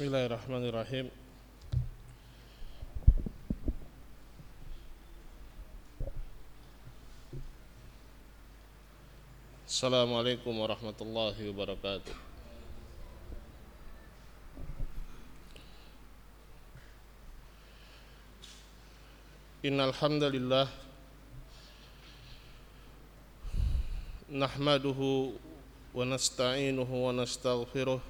Bismillahirrahmanirrahim. Assalamualaikum warahmatullahi wabarakatuh. Innal hamdalillah nahmaduhu wa nasta'inuhu wa nastaghfiruh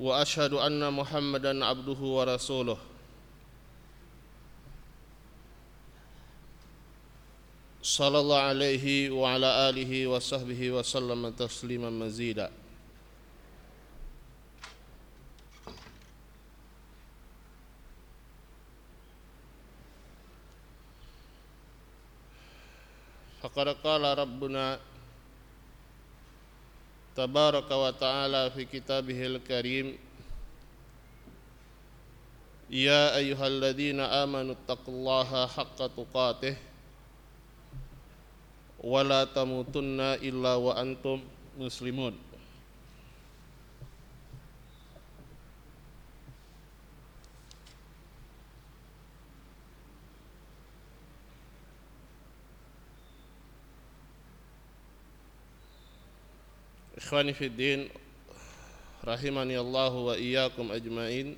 وأشهد أن محمدا عبده ورسوله. صلى الله عليه وعلى آله وصحبه وسلم تسليما مزيدا. فقد قال ربنا تبارك وتعالى في كتابه الكريم. يا أيها الذين آمنوا اتقوا الله حق تقاته. ولا تموتن إلا وأنتم مسلمون. Ikhwani fi din rahimani Allah wa iyyakum ajmain.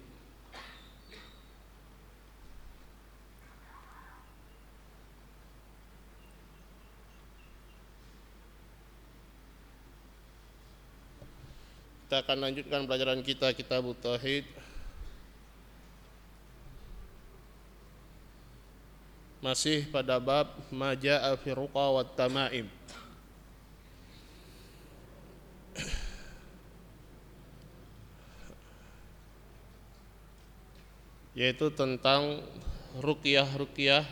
Kita akan lanjutkan pelajaran kita kitab Tauhid. Masih pada bab Maja'a fi ruqa wa tamaim yaitu tentang rukyah-rukyah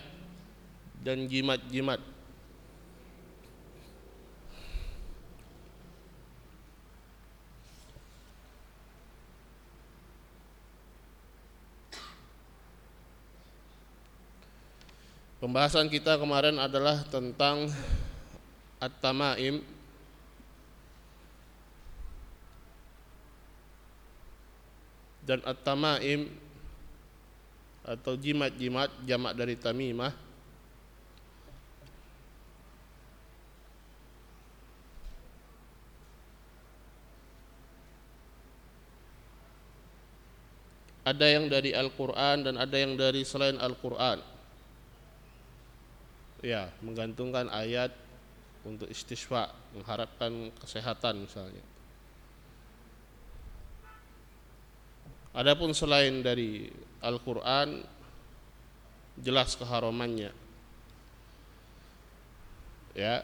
dan jimat-jimat. Pembahasan kita kemarin adalah tentang at-tamaim dan at-tamaim atau jimat-jimat jamak dari tamimah. Ada yang dari Al-Quran dan ada yang dari selain Al-Quran. Ya menggantungkan ayat untuk istiswa mengharapkan kesehatan misalnya. Adapun selain dari Al-Quran jelas keharamannya ya.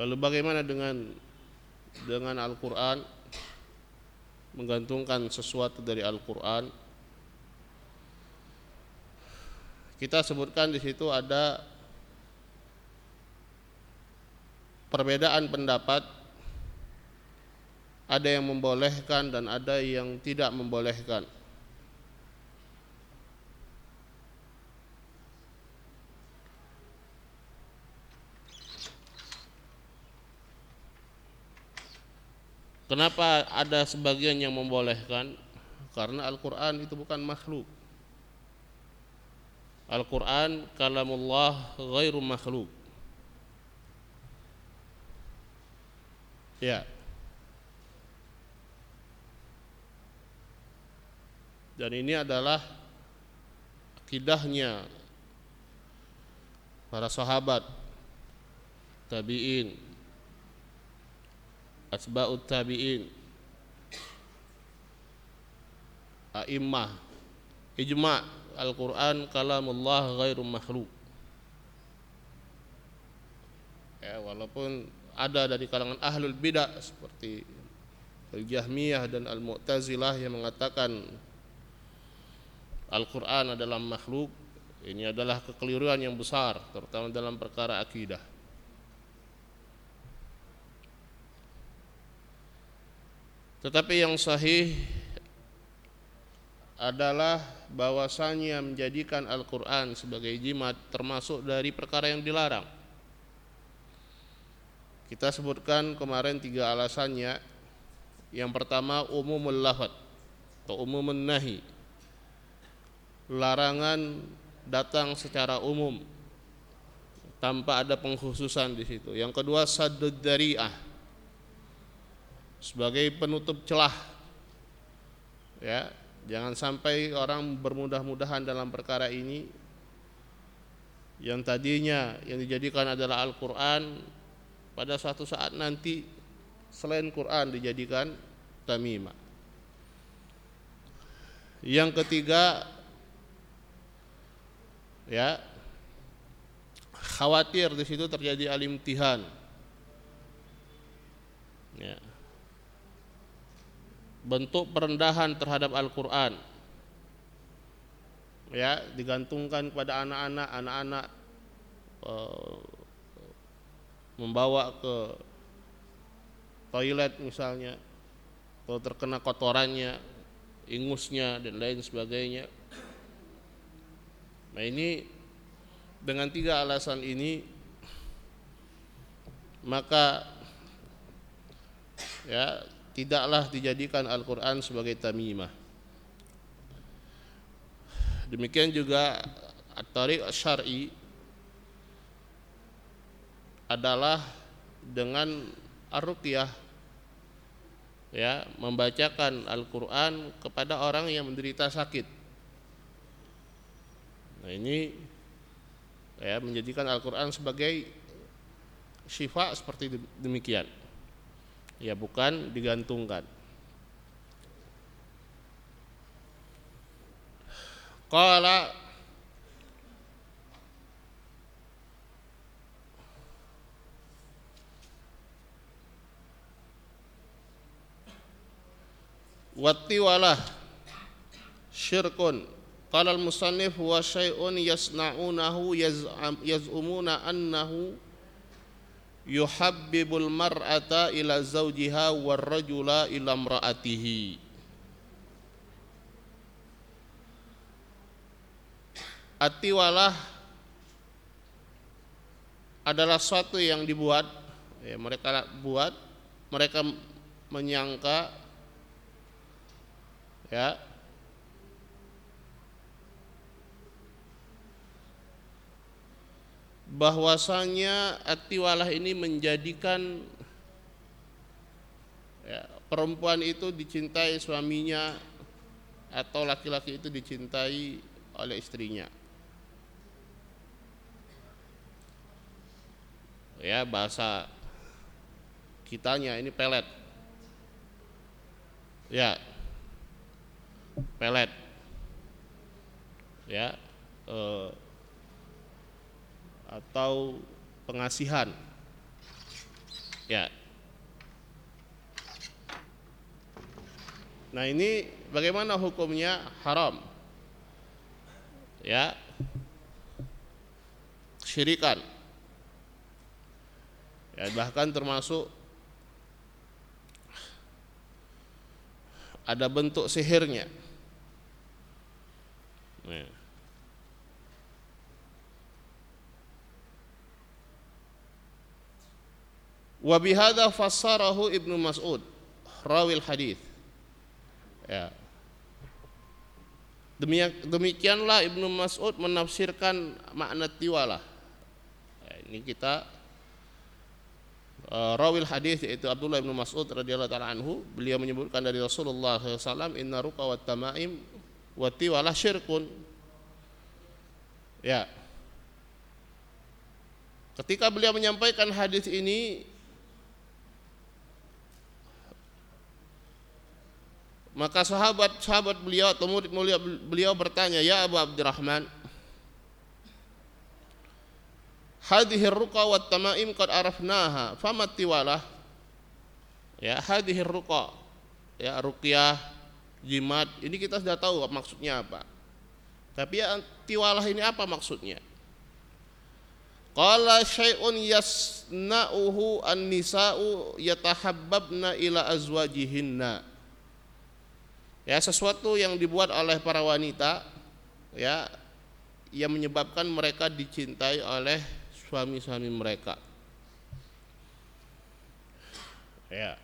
Lalu bagaimana dengan dengan Al-Quran? Menggantungkan sesuatu dari Al-Quran. Kita sebutkan di situ ada perbedaan pendapat. Ada yang membolehkan dan ada yang tidak membolehkan. Kenapa ada sebagian yang membolehkan? Karena Al-Quran itu bukan makhluk. Al-Quran kalamullah ghairu makhluk. Ya. Dan ini adalah akidahnya para sahabat tabi'in asba'ut tabi'in. A'immah ijma' Al-Quran kalamullah ghairu makhluk ya walaupun ada dari kalangan ahlul bidah seperti Al-Jahmiyah dan Al-Mu'tazilah yang mengatakan Al-Quran adalah makhluk ini adalah kekeliruan yang besar terutama dalam perkara akidah tetapi yang sahih adalah bahwasanya menjadikan Al-Quran sebagai jimat termasuk dari perkara yang dilarang. Kita sebutkan kemarin tiga alasannya. Yang pertama umumul lafad atau umumul nahi. Larangan datang secara umum tanpa ada pengkhususan di situ. Yang kedua saddud dari'ah sebagai penutup celah. Ya, jangan sampai orang bermudah-mudahan dalam perkara ini yang tadinya yang dijadikan adalah Al-Qur'an pada suatu saat nanti selain Quran dijadikan tamimah. Yang ketiga ya khawatir di situ terjadi alimtihan ya bentuk perendahan terhadap Al-Qur'an. Ya digantungkan kepada anak-anak anak-anak uh, membawa ke toilet misalnya kalau terkena kotorannya ingusnya dan lain sebagainya. Nah ini dengan tiga alasan ini maka ya tidaklah dijadikan Al-Qur'an sebagai tamimah. Demikian juga at-tariq syar'i adalah dengan ar-ruqyah ya membacakan Al-Qur'an kepada orang yang menderita sakit Nah ini ya menjadikan Al-Quran sebagai syifa seperti demikian. Ya bukan digantungkan. Qala Wattiwalah syirkun Qala al-musannif wa syai'un yasna'unahu yaz'umuna annahu yuhabbibul mar'ata ila zawjiha war rajula ila imra'atihi. Atiwalah adalah suatu yang dibuat ya, mereka buat mereka menyangka ya bahwasanya atiwalah ini menjadikan ya, perempuan itu dicintai suaminya atau laki-laki itu dicintai oleh istrinya. Ya, bahasa kitanya ini pelet. Ya. Pelet. Ya. Eh, atau pengasihan. Ya. Nah, ini bagaimana hukumnya? Haram. Ya. Syirikan. Ya, bahkan termasuk ada bentuk sihirnya. Ya. Wa bihadza fassarahu Ibnu Mas'ud rawil hadis. Ya. Demikianlah Ibnu Mas'ud menafsirkan makna tiwalah. Ya, ini kita uh, rawil hadis yaitu Abdullah bin Mas'ud radhiyallahu taala anhu beliau menyebutkan dari Rasulullah SAW inna ruqa wa tamaim wa tiwalah syirkun ya ketika beliau menyampaikan hadis ini Maka sahabat-sahabat beliau atau murid mulia beliau bertanya, "Ya Abu Abdurrahman, hadhihi ruqa wa tamaim qad arafnaha, fama tiwalah?" Ya, hadhihi ruqa ya ruqyah, jimat, ini kita sudah tahu maksudnya apa. Tapi ya tiwalah ini apa maksudnya? Qala syai'un yasna'uhu an-nisa'u yatahabbabna ila azwajihinna. Ya, sesuatu yang dibuat oleh para wanita ya yang menyebabkan mereka dicintai oleh suami-suami mereka. Ya.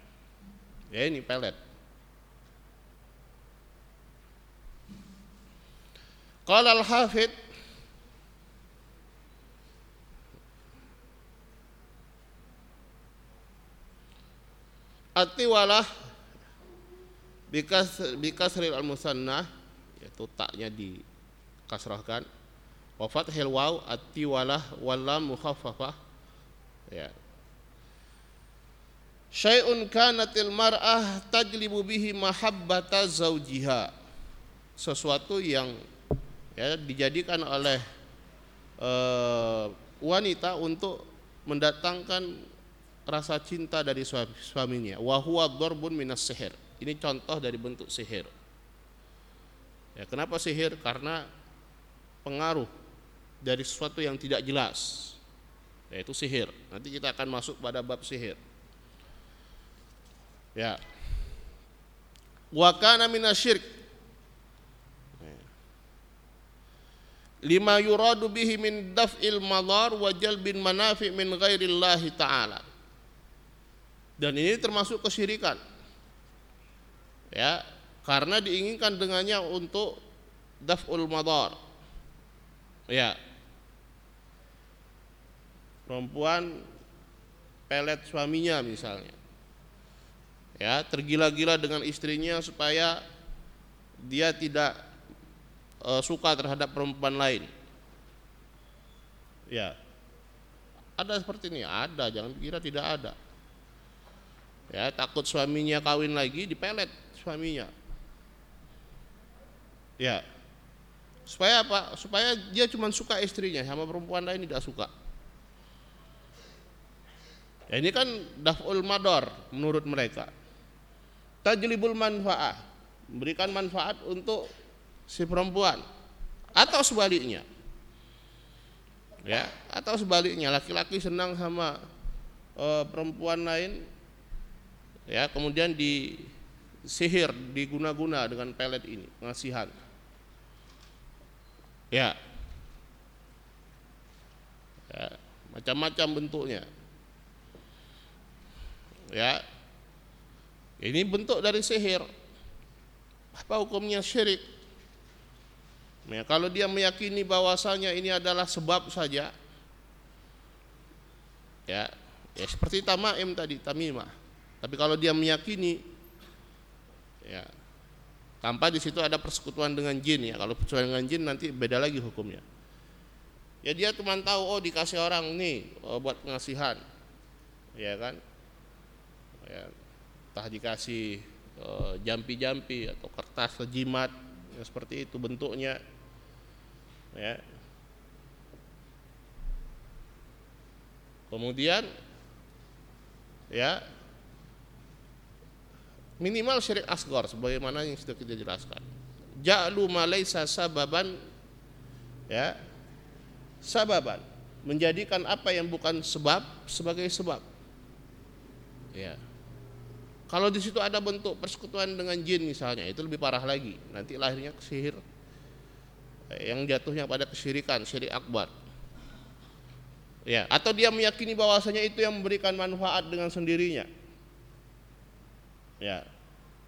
Ya ini pelet. Qala al-Hafidh Atiwalah bikas bikasril al musannah yaitu taknya dikasrahkan. Wa fathil waw atiwalah walam mukhaffafah. Ya. Syai'un kanatil mar'ah tajlibu bihi mahabbata zaujiha sesuatu yang ya dijadikan oleh uh, wanita untuk mendatangkan rasa cinta dari suami, suaminya. Wa huwa minas sihir ini contoh dari bentuk sihir. Ya kenapa sihir? Karena pengaruh dari sesuatu yang tidak jelas yaitu sihir. Nanti kita akan masuk pada bab sihir. Ya. Wa minasyirk lima yuradu bihi min daf'il madar wa jalbin manafi min ghairillahi ta'ala. Dan ini termasuk kesyirikan. Ya, karena diinginkan dengannya untuk daf'ul madar. Ya. Perempuan pelet suaminya misalnya. Ya, tergila-gila dengan istrinya supaya dia tidak uh, suka terhadap perempuan lain. Ya. Ada seperti ini, ada, jangan kira tidak ada ya takut suaminya kawin lagi dipelet suaminya. Ya. Supaya apa? Supaya dia cuma suka istrinya sama perempuan lain tidak suka. Ya ini kan daful mador menurut mereka. Tajlibul manfaat memberikan manfaat untuk si perempuan. Atau sebaliknya. Ya atau sebaliknya. Laki-laki senang sama uh, perempuan lain. Ya kemudian di sihir diguna-guna dengan pelet ini pengasihan ya. Ya macam-macam bentuknya. Ya. Ini bentuk dari sihir. Apa hukumnya syirik? Ya, kalau dia meyakini bahwasanya ini adalah sebab saja ya. Ya seperti tamaim tadi tamimah. Tapi kalau dia meyakini ya tanpa di situ ada persekutuan dengan jin ya. Kalau persekutuan dengan jin nanti beda lagi hukumnya. Ya dia cuma tahu oh dikasih orang nih oh, buat pengasihan. Ya kan? Ya, entah dikasih eh, jampi-jampi atau kertas jimat yang seperti itu bentuknya. Ya. Kemudian ya minimal syirik asgor sebagaimana yang sudah kita jelaskan. Ja'lu malaisa sababan ya sababan. Menjadikan apa yang bukan sebab sebagai sebab. Ya. Kalau di situ ada bentuk persekutuan dengan jin misalnya itu lebih parah lagi. Nanti lahirnya sihir yang jatuhnya pada kesyirikan syirik akbar. Ya atau dia meyakini bahwasanya itu yang memberikan manfaat dengan sendirinya ya.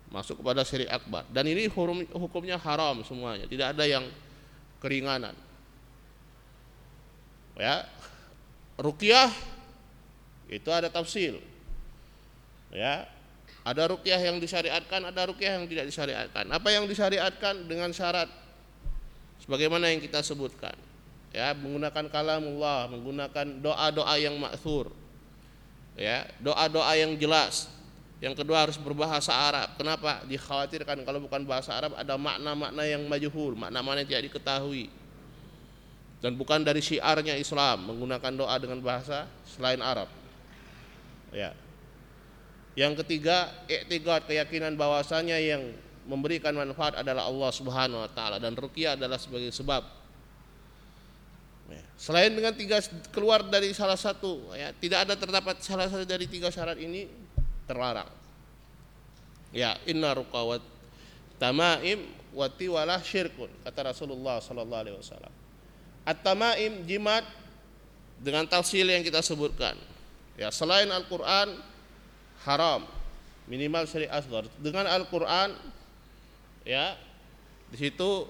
Masuk kepada syirik akbar. Dan ini hukum, hukumnya haram semuanya. Tidak ada yang keringanan. Ya. Rukyah itu ada tafsir ya. Ada rukyah yang disyariatkan ada rukyah yang tidak disyariatkan. Apa yang disyariatkan? Dengan syarat. Sebagaimana yang kita sebutkan. Ya menggunakan kalamullah menggunakan doa-doa yang maksur ya doa-doa yang jelas yang kedua harus berbahasa Arab. Kenapa? Dikhawatirkan kalau bukan bahasa Arab ada makna-makna yang majhul, makna-makna yang tidak diketahui. Dan bukan dari syiarnya Islam menggunakan doa dengan bahasa selain Arab. Ya. Yang ketiga, i'tiqad keyakinan bahwasanya yang memberikan manfaat adalah Allah Subhanahu wa taala dan ruqyah adalah sebagai sebab. Ya. Selain dengan tiga keluar dari salah satu, ya, tidak ada terdapat salah satu dari tiga syarat ini terlarang. Ya, inna ruqawat tamaim wati walah syirkun kata Rasulullah sallallahu alaihi wasallam. At-tamaim jimat dengan tafsil yang kita sebutkan. Ya, selain Al-Qur'an haram minimal syari asghar. Dengan Al-Qur'an ya di situ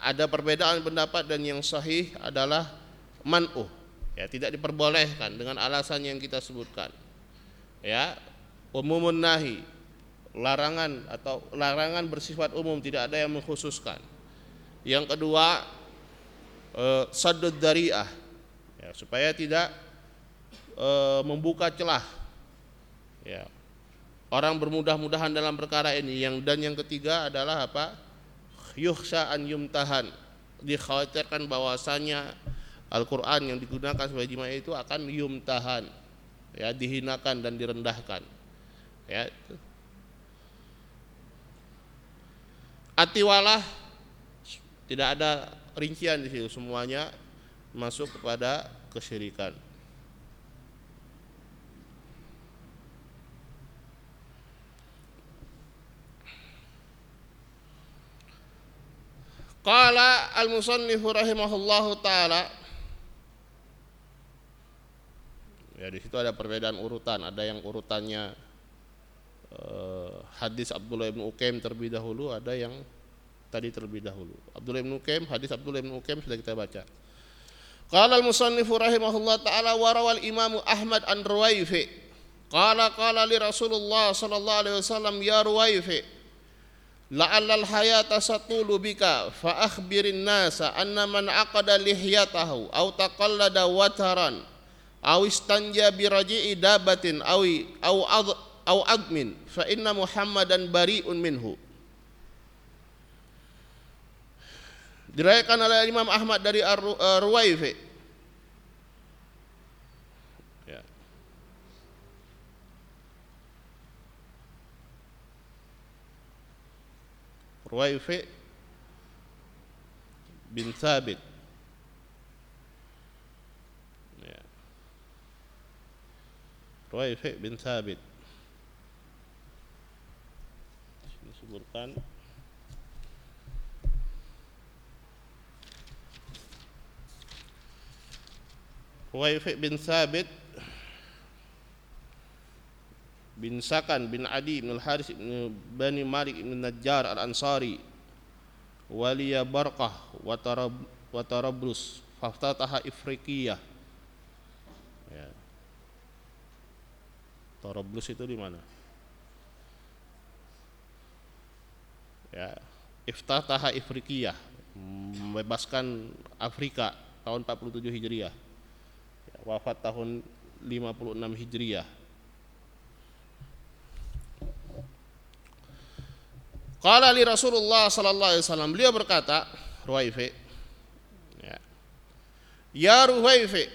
ada perbedaan pendapat dan yang sahih adalah man'uh ya tidak diperbolehkan dengan alasan yang kita sebutkan ya umumun nahi larangan atau larangan bersifat umum tidak ada yang mengkhususkan. Yang kedua eh, sadud dariah ya, supaya tidak eh, membuka celah ya. Orang bermudah-mudahan dalam perkara ini. Yang dan yang ketiga adalah apa? Yuhsa an yumtahan. Dikhawatirkan bahwasanya Al-Qur'an yang digunakan sebagai jima itu akan yumtahan ya dihinakan dan direndahkan ya atiwalah tidak ada rincian di situ. Semuanya masuk kepada kesyirikan. Qala al-musannifu rahimahullahu taala Ya di situ ada perbedaan urutan, ada yang urutannya uh, hadis Abdullah bin Ukaim terlebih dahulu, ada yang tadi terlebih dahulu. Abdullah bin Ukaim, hadis Abdullah bin Ukaim sudah kita baca. Qala al-musannifu rahimahullah taala wa rawal Imam Ahmad an Ruwaifi. Qala qala li Rasulullah sallallahu alaihi wasallam ya Ruwaifi la'allal hayata satulu bika fa akhbirin nasa anna man aqada lihyatahu aw taqallada wataran aw istanja bi raji'i dabatin aw aw aw admin fa inna muhammadan bari'un minhu. Diriwayatkan oleh Imam Ahmad dari Ar-Ruwaifi. Ruwaifi bin Thabit. Ya. Bin Thabit Sini sebutkan Ruwaifi bin Thabit bin Sakan bin Adi bin Al-Haris bin Bani Malik bin Najjar Al-Ansari waliya Barqah wa Tarab wa Tarablus faftataha Ifriqiyah ya. Tarablus itu di mana? Ya, Iftataha Ifriqiyah membebaskan Afrika tahun 47 Hijriah. Ya, wafat tahun 56 Hijriah. Qala li Rasulullah sallallahu alaihi wasallam beliau berkata Ruwaifi ya, ya Ruwaifi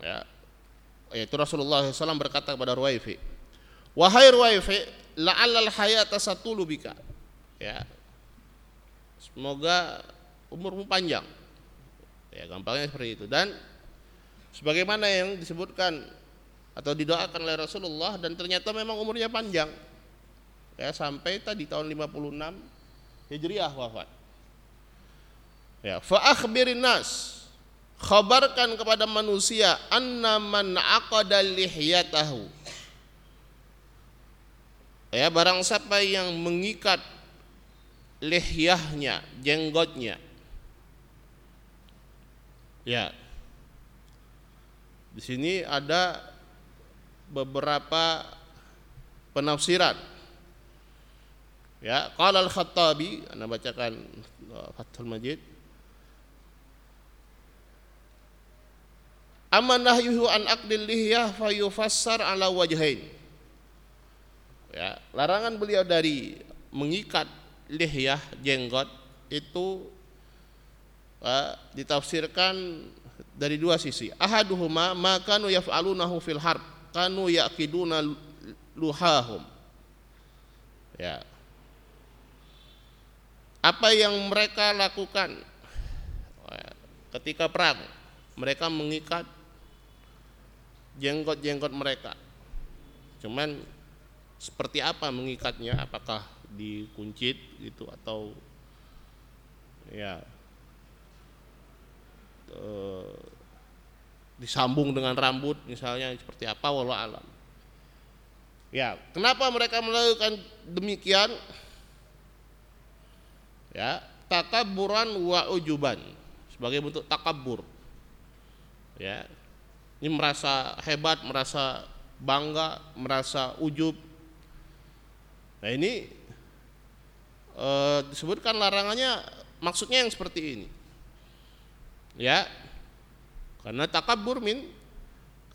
ya yaitu Rasulullah SAW berkata kepada Ruwaifi wahai Ruwaifi la'allal hayata satulu bika ya semoga umurmu panjang ya gampangnya seperti itu dan sebagaimana yang disebutkan atau didoakan oleh Rasulullah dan ternyata memang umurnya panjang ya sampai tadi tahun 56 Hijriah wafat. Ya, fa akhbirin nas khabarkan kepada manusia anna man aqada lihyatahu. Ya, barang siapa yang mengikat lihyahnya, jenggotnya. Ya. Di sini ada beberapa penafsiran Ya, qala al-Khattabi, Anda bacakan uh, Fathul Majid. Amma nahyuhu an aqdil lihyah fayufassar ala wajhain. Ya, larangan beliau dari mengikat lihyah jenggot itu uh, ditafsirkan dari dua sisi. Ahaduhuma ma kanu yaf'alunahu fil harb. Kanu yaqiduna luhahum ya apa yang mereka lakukan ketika perang mereka mengikat jenggot-jenggot mereka cuman seperti apa mengikatnya apakah dikuncit gitu atau ya e, disambung dengan rambut misalnya seperti apa walau alam. Ya kenapa mereka melakukan demikian? Ya takaburan wa ujuban sebagai bentuk takabur. Ya ini merasa hebat merasa bangga merasa ujub. Nah ini e, disebutkan larangannya maksudnya yang seperti ini ya karena takabur min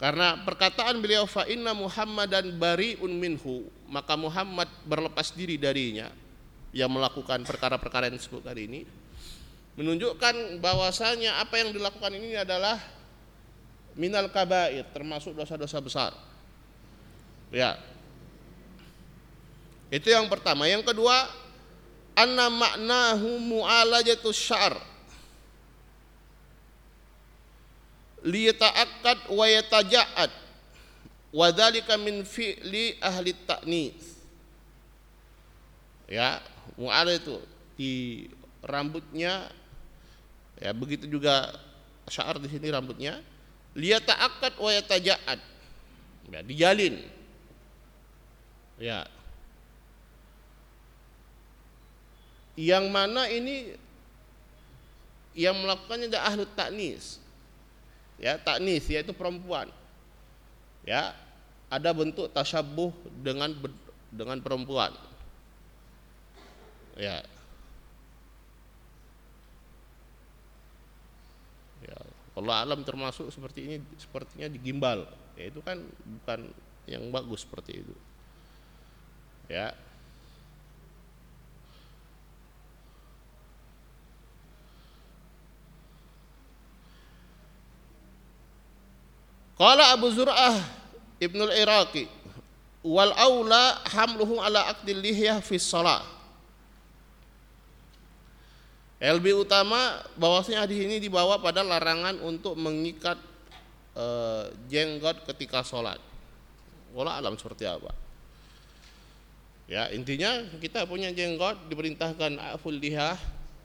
karena perkataan beliau fa inna Muhammadan bariun minhu, maka Muhammad berlepas diri darinya yang melakukan perkara-perkara yang disebut ini menunjukkan bahwasanya apa yang dilakukan ini adalah minal kabair termasuk dosa-dosa besar. Ya. Itu yang pertama. Yang kedua, anna maknahu mu'alajatus syar. Liyata'akkad wa yataja'ad. Wa dzalika min fi'li ahli ta'nis. Ya mu'ala itu di rambutnya ya begitu juga syaar di sini rambutnya. Liyata'akkad wa yataja'ad. Ya dijalin. Ya yang mana ini yang melakukannya adalah ahli taknis ya taknis yaitu perempuan. Ya ada bentuk tasyabuh dengan dengan perempuan. Ya. Ya kalau alam termasuk seperti ini sepertinya digimbal ya itu kan bukan yang bagus seperti itu. Ya Qala Abu Zur'ah Ibnul Iraqi wal aula hamluhu ala aqdil lihyah fi shalah. LB utama bahwasanya hadis ini dibawa pada larangan untuk mengikat e, jenggot ketika sholat. Wala alam seperti apa? Ya intinya kita punya jenggot diperintahkan aful lihah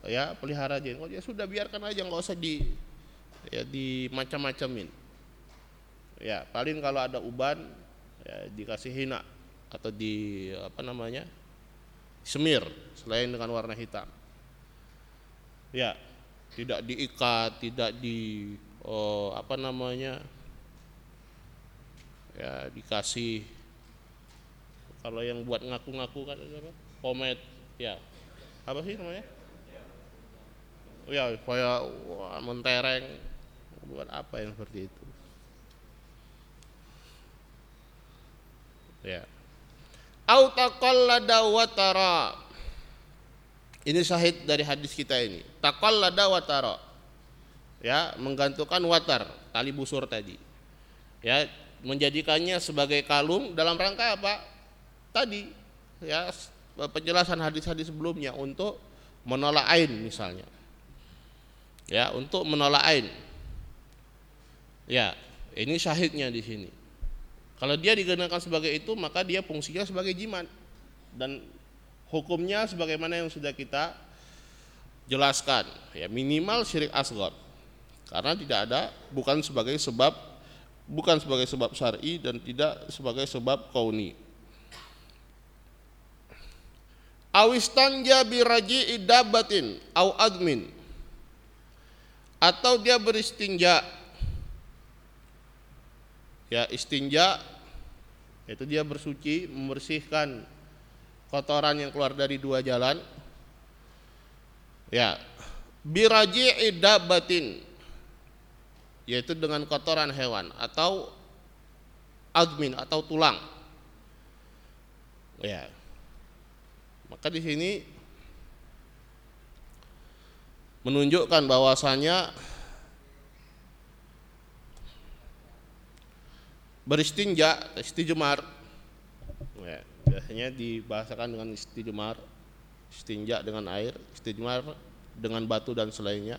ya pelihara jenggot ya sudah biarkan aja nggak usah di ya di macam-macamin ya paling kalau ada uban ya, dikasih hina atau di apa namanya semir selain dengan warna hitam. Ya tidak diikat tidak di oh, apa namanya ya dikasih kalau yang buat ngaku-ngaku kan apa? Pomade ya. Apa sih namanya? Ya supaya mentereng buat apa yang seperti itu ya. Au wa tara ini syahid dari hadis kita ini. Taqallada wa tara ya menggantungkan watar tali busur tadi. Ya menjadikannya sebagai kalung dalam rangka apa? Tadi ya penjelasan hadis-hadis sebelumnya untuk menolak ain misalnya. Ya untuk menolak ain. Ya ini syahidnya di sini kalau dia digunakan sebagai itu, maka dia fungsinya sebagai jimat dan hukumnya sebagaimana yang sudah kita jelaskan, ya minimal syirik asgar. Karena tidak ada bukan sebagai sebab bukan sebagai sebab syar'i dan tidak sebagai sebab kauni. Awistanja biraji idabatin au admin atau dia beristinja ya istinja itu dia bersuci membersihkan kotoran yang keluar dari dua jalan. Ya biraji batin yaitu dengan kotoran hewan atau admin atau tulang. Ya maka di sini menunjukkan bahwasanya beristinja istijmar hanya dibahasakan dengan istijmar istinja dengan air istijmar dengan batu dan selainnya.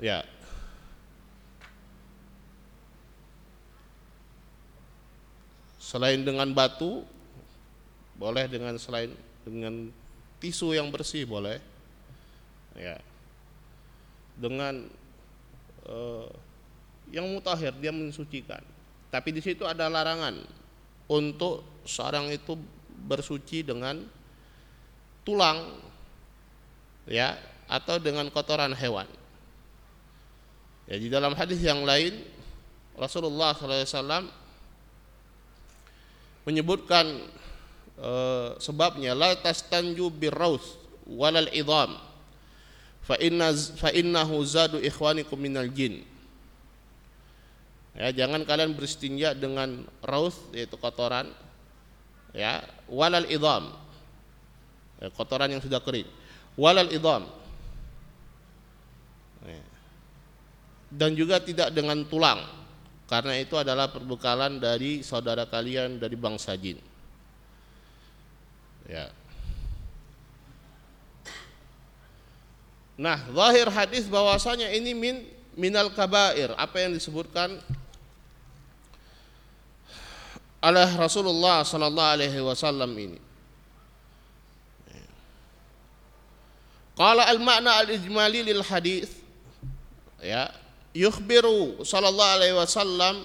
Ya. Selain dengan batu boleh dengan selain dengan tisu yang bersih boleh. Ya. Dengan uh, yang mutahir dia mensucikan. Tapi di situ ada larangan untuk seorang itu bersuci dengan tulang ya atau dengan kotoran hewan. Ya di dalam hadis yang lain Rasulullah SAW menyebutkan e, sebabnya la tastanju birraus walal idham fa inna fa innahu zadu ikhwanikum minal jin ya jangan kalian beristinja dengan raus yaitu kotoran ya walal idham ya, kotoran yang sudah kering walal idham ya. dan juga tidak dengan tulang karena itu adalah perbekalan dari saudara kalian dari bangsa jin. Ya. Nah, zahir hadis bahwasanya ini min minal kabair, apa yang disebutkan oleh Rasulullah sallallahu alaihi wasallam ini. Qala al-ma'na al-ijmali lil hadis ya yukhbiru sallallahu alaihi wasallam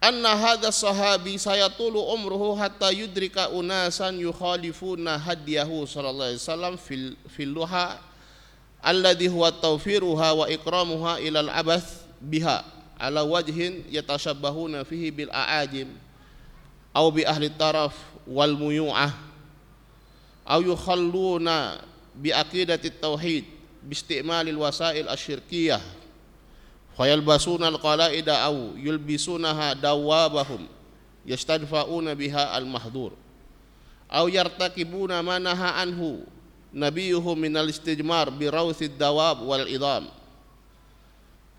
anna hadha sahabi sayatulu umruhu hatta yudrika unasan yukhalifuna hadiyahu sallallahu alaihi wasallam fil fil luha alladhi huwa tawfiruha wa ikramuha ila al-abath biha ala wajhin yatashabbahuna fihi bil aajim aw bi ahli taraf wal muyu'ah aw yukhalluna bi aqidati tauhid bi istimalil wasail asyirkiyah fayalbasuna alqalaida au yulbisunaha dawabahum yastadfauna biha almahdur au yartakibuna ma naha anhu nabiyuhum min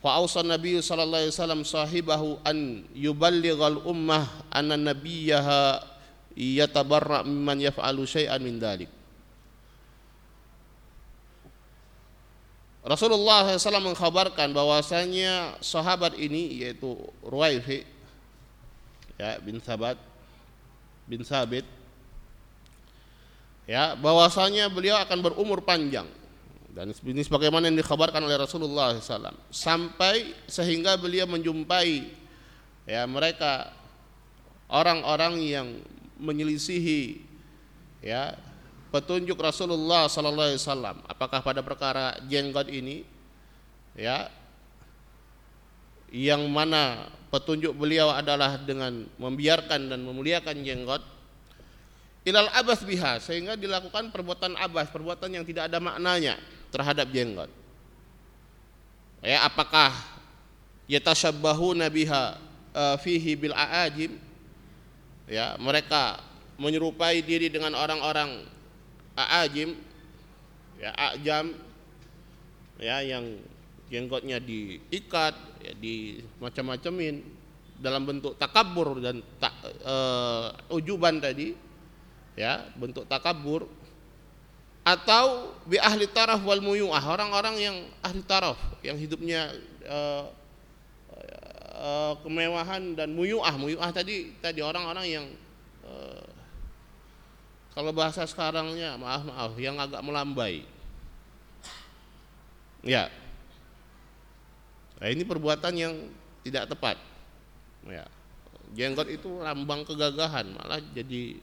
fa awsa nabiy sallallahu alaihi wasallam sahibahu an yuballighal ummah anna nabiyaha yatabarra mimman yaf'alu syai'an min dalik Rasulullah SAW mengkhabarkan bahwasanya sahabat ini yaitu Ruwaifi ya bin Sabat bin Sabit ya bahwasanya beliau akan berumur panjang dan ini sebagaimana yang dikhabarkan oleh Rasulullah SAW sampai sehingga beliau menjumpai ya mereka orang-orang yang menyelisihi ya petunjuk Rasulullah sallallahu alaihi wasallam. Apakah pada perkara jenggot ini ya yang mana petunjuk beliau adalah dengan membiarkan dan memuliakan jenggot? Ilal abas biha sehingga dilakukan perbuatan abas perbuatan yang tidak ada maknanya terhadap jenggot. Ya apakah yatashabbahuna biha uh, fihi bil aajim? Ya mereka menyerupai diri dengan orang-orang aajim ya ajam ya yang jenggotnya diikat ya di macam-macamin dalam bentuk takabur dan tak, uh, ujuban tadi ya bentuk takabur atau bi ahli taraf wal muyu'ah orang-orang yang ahli taraf yang hidupnya uh, uh, kemewahan dan muyu'ah. Muyu'ah tadi tadi orang-orang yang uh, kalau bahasa sekarangnya maaf maaf yang agak melambai. Ya. Nah, ini perbuatan yang tidak tepat. Ya. Jenggot itu lambang kegagahan malah jadi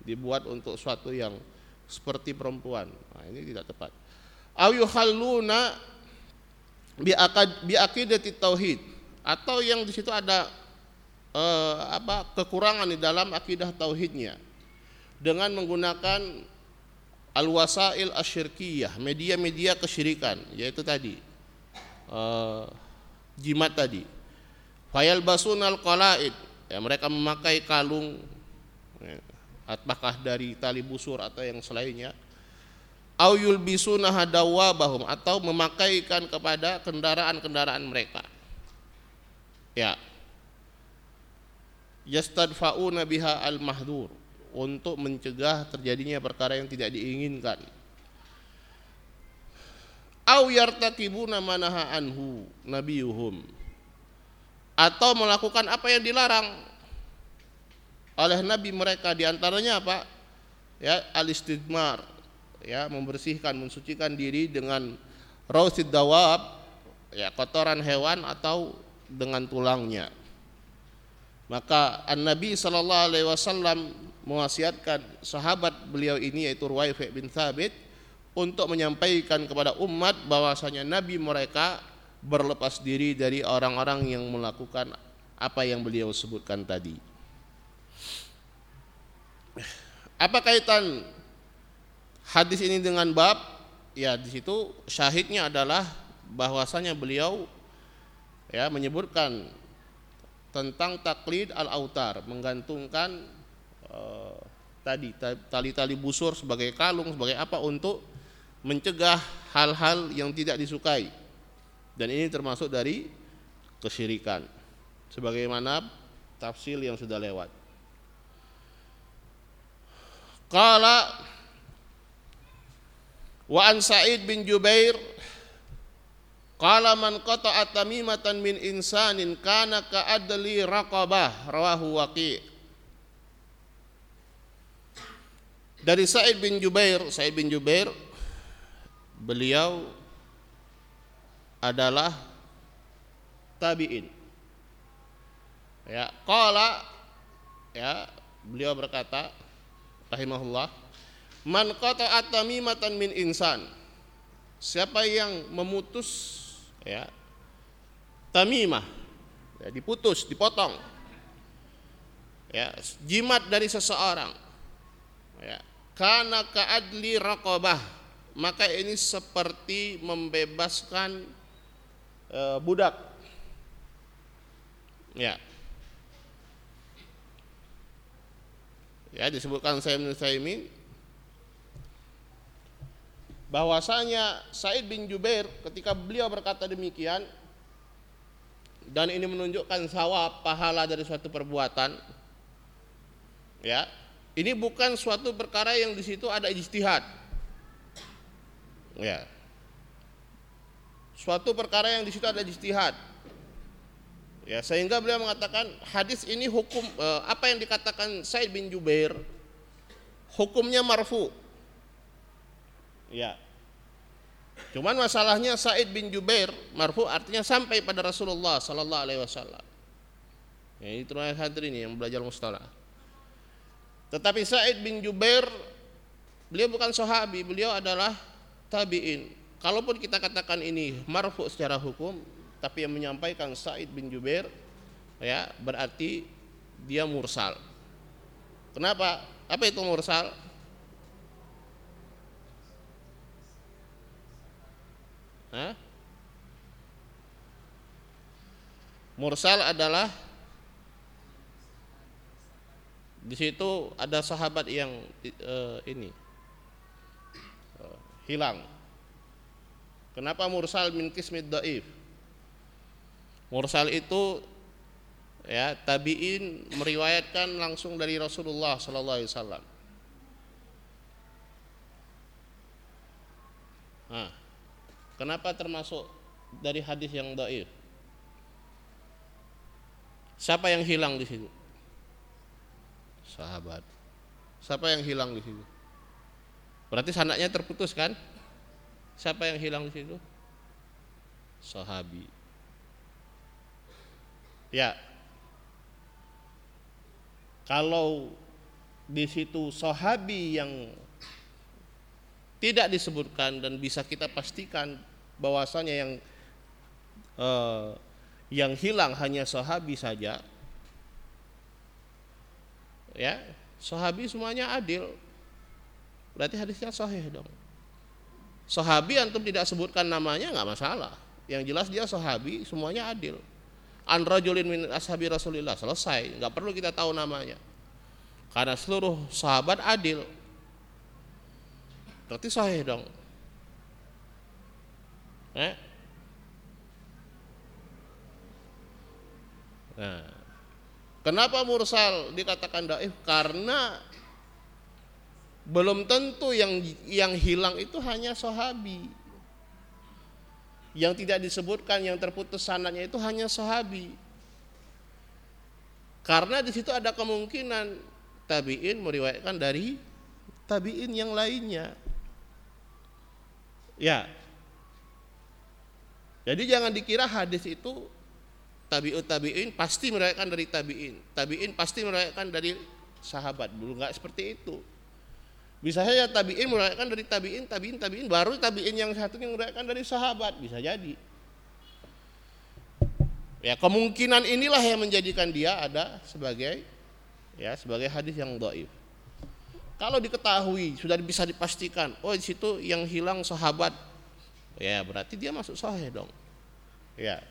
dibuat untuk suatu yang seperti perempuan. Nah, ini tidak tepat. Au yukhalluna bi tauhid. Atau yang di situ ada eh, apa kekurangan di dalam akidah tauhidnya. Dengan menggunakan al-wasail asyirkiyah, media-media kesyirikan, yaitu tadi uh, jimat tadi. Fayal basunal qalaid, ya mereka memakai kalung. Ya, apakah dari tali busur atau yang selainnya. Au yulbisuna hadawabahum atau memakaikan kepada kendaraan-kendaraan mereka. Ya. yastadfauna biha al mahdur untuk mencegah terjadinya perkara yang tidak diinginkan au yartakibuna manaha anhu nabiyuhum atau melakukan apa yang dilarang oleh nabi mereka di antaranya apa? Ya al istidmar ya membersihkan mensucikan diri dengan rausid dawab ya kotoran hewan atau dengan tulangnya. Maka an nabi sallallahu alaihi wasallam mewasiatkan sahabat beliau ini yaitu Ruwaifi bin Thabit untuk menyampaikan kepada umat bahwasanya nabi mereka berlepas diri dari orang-orang yang melakukan apa yang beliau sebutkan tadi. Apa kaitan hadis ini dengan bab? Ya, di situ syahidnya adalah bahwasanya beliau ya menyebutkan tentang taklid al-autar, menggantungkan uh, tadi tali-tali busur sebagai kalung sebagai apa untuk mencegah hal-hal yang tidak disukai. Dan ini termasuk dari kesyirikan. Sebagaimana tafsir yang sudah lewat qala wa an sa'id bin jubair qala man qata'a tamimatan min insanin kana ka'adli raqabah rawahu waqi' dari Sa'id bin Jubair Sa'id bin Jubair beliau adalah tabi'in. Ya, qala ya, beliau berkata rahimahullah, "Man qata'a tamimatan min insan." Siapa yang memutus ya tamimah ya, diputus, dipotong. Ya, jimat dari seseorang. Ya, kana ka'adli raqabah maka ini seperti membebaskan e, budak. Ya. Ya disebutkan Sayyid bin Saimin bahwasanya Said bin Jubair ketika beliau berkata demikian dan ini menunjukkan sawab pahala dari suatu perbuatan ya ini bukan suatu perkara yang di situ ada ijtihad Ya. Suatu perkara yang di situ ada ijtihad. Ya, sehingga beliau mengatakan hadis ini hukum eh, apa yang dikatakan Said bin Jubair hukumnya marfu. Ya. Cuman masalahnya Said bin Jubair marfu artinya sampai pada Rasulullah sallallahu alaihi wasallam. Ya, ini terus hadirin yang belajar mustalah. Tetapi Said bin Jubair beliau bukan sahabi, beliau adalah tabi'in. Kalaupun kita katakan ini marfu secara hukum, tapi yang menyampaikan Said bin Jubair ya berarti dia mursal. Kenapa? Apa itu mursal? Hah? Mursal adalah di situ ada sahabat yang uh, ini hilang. Kenapa mursal min kismid daif? Mursal itu ya tabiin meriwayatkan langsung dari Rasulullah sallallahu alaihi wasallam. Nah, kenapa termasuk dari hadis yang daif? Siapa yang hilang di situ? Sahabat. Siapa yang hilang di situ? Berarti sanaknya terputus kan? Siapa yang hilang di situ? Sahabi. Ya. Kalau di situ sahabi yang tidak disebutkan dan bisa kita pastikan bahwasanya yang eh, yang hilang hanya sahabi saja ya sahabi semuanya adil Berarti hadisnya sahih dong. Sahabi antum tidak sebutkan namanya nggak masalah. Yang jelas dia sahabi, semuanya adil. An rajulin min ashabi Rasulillah selesai, nggak perlu kita tahu namanya. Karena seluruh sahabat adil. Berarti sahih dong. Eh? Nah, Kenapa mursal dikatakan daif? Karena belum tentu yang yang hilang itu hanya sahabi. Yang tidak disebutkan yang terputus sanadnya itu hanya sahabi. Karena di situ ada kemungkinan tabiin meriwayatkan dari tabiin yang lainnya. Ya. Jadi jangan dikira hadis itu tabiut tabiin pasti meriwayatkan dari tabiin. Tabiin pasti meriwayatkan dari sahabat. Dulu nggak seperti itu. Bisa saja tabiin meriwayatkan dari tabiin, tabiin, tabiin, baru tabiin yang satu yang meriwayatkan dari sahabat, bisa jadi. Ya kemungkinan inilah yang menjadikan dia ada sebagai ya sebagai hadis yang doif. Kalau diketahui sudah bisa dipastikan, oh di situ yang hilang sahabat, ya berarti dia masuk sahih dong. Ya,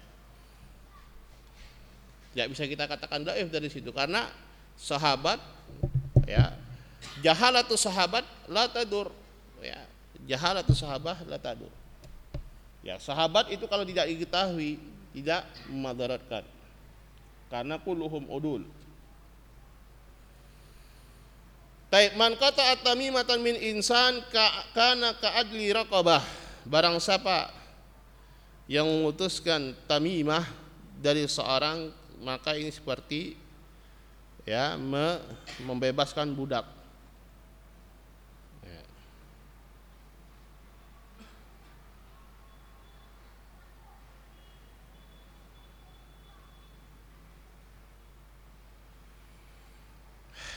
tidak bisa kita katakan daif dari situ karena sahabat, ya jahalatu sahabat la tadur, ya jahalatu sahabat la tadur. Ya sahabat itu kalau tidak diketahui tidak memadaratkan karena kuluhum udul Taib man kata at-tamimatan min insan ka, kana ka'adli raqabah. Barang siapa yang memutuskan tamimah dari seorang maka ini seperti ya me, membebaskan budak.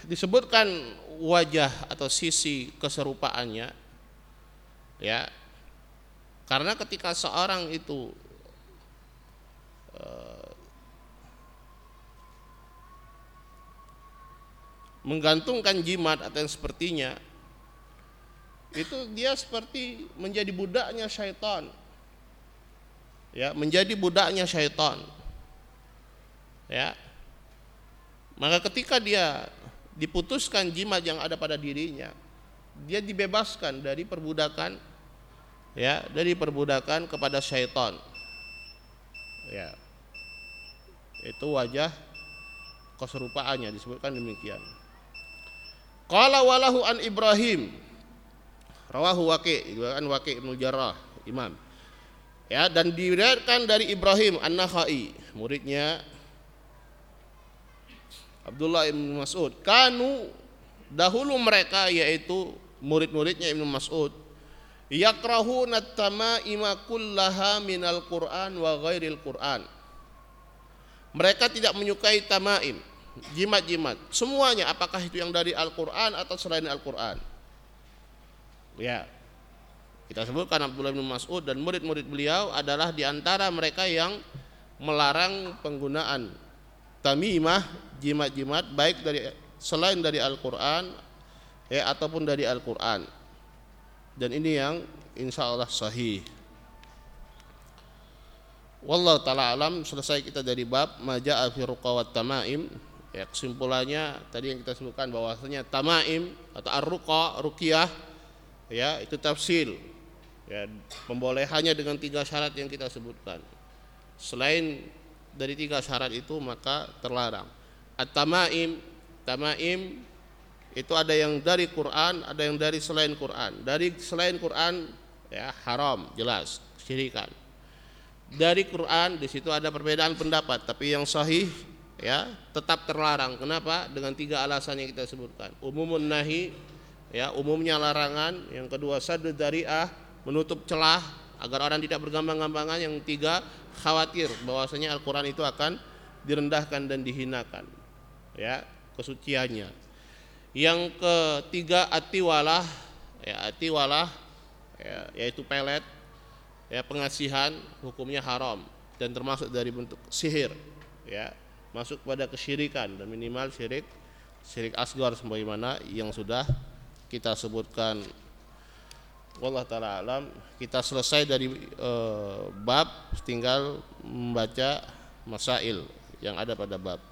Disebutkan wajah atau sisi keserupaannya ya. Karena ketika seorang itu uh, menggantungkan jimat atau yang sepertinya itu dia seperti menjadi budaknya syaitan. Ya menjadi budaknya syaitan. Ya. Maka ketika dia diputuskan jimat yang ada pada dirinya dia dibebaskan dari perbudakan ya dari perbudakan kepada syaitan. Ya. Itu wajah keserupaannya disebutkan demikian. Qala walahu an ibrahim rawahu waqi kan waqi ibnu jarrah imam. Ya dan diriwayatkan dari Ibrahim an-Nakhai muridnya Abdullah bin Mas'ud. Kanu dahulu mereka yaitu murid-muridnya Ibnu Mas'ud yakrahuna tamaima kullaha minal Qur'an wa ghairil Qur'an. Mereka tidak menyukai tamaim jimat-jimat. Semuanya apakah itu yang dari Al-Qur'an atau selain Al-Qur'an? Ya. Kita sebutkan Abdullah bin Mas'ud dan murid-murid beliau adalah di antara mereka yang melarang penggunaan tamimah jimat-jimat baik dari selain dari Al-Qur'an ya ataupun dari Al-Qur'an. Dan ini yang insya Allah sahih. Wallahu taala alam selesai kita dari bab maja'a fi ruqawat tamaim. Ya, kesimpulannya tadi yang kita sebutkan bahwasanya tamaim atau ar-ruqa ruqyah ya itu tafsil ya pembolehannya dengan tiga syarat yang kita sebutkan. Selain dari tiga syarat itu maka terlarang. At-tamaim, tamaim itu ada yang dari Quran, ada yang dari selain Quran. Dari selain Quran ya haram, jelas, syirikan. Dari Quran di situ ada perbedaan pendapat, tapi yang sahih ya tetap terlarang. Kenapa? Dengan tiga alasan yang kita sebutkan. Umumun nahi ya umumnya larangan, yang kedua sadud dariah menutup celah agar orang tidak bergambang-gambangan, yang tiga khawatir bahwasanya Al-Qur'an itu akan direndahkan dan dihinakan. Ya, kesuciannya. Yang ketiga atiwalah ya atiwalah ya, yaitu pelet ya pengasihan hukumnya haram dan termasuk dari bentuk sihir ya masuk pada kesyirikan dan minimal syirik syirik asgar sebagaimana yang sudah kita sebutkan. Wallah taala alam. Kita selesai dari e, bab tinggal membaca masail yang ada pada bab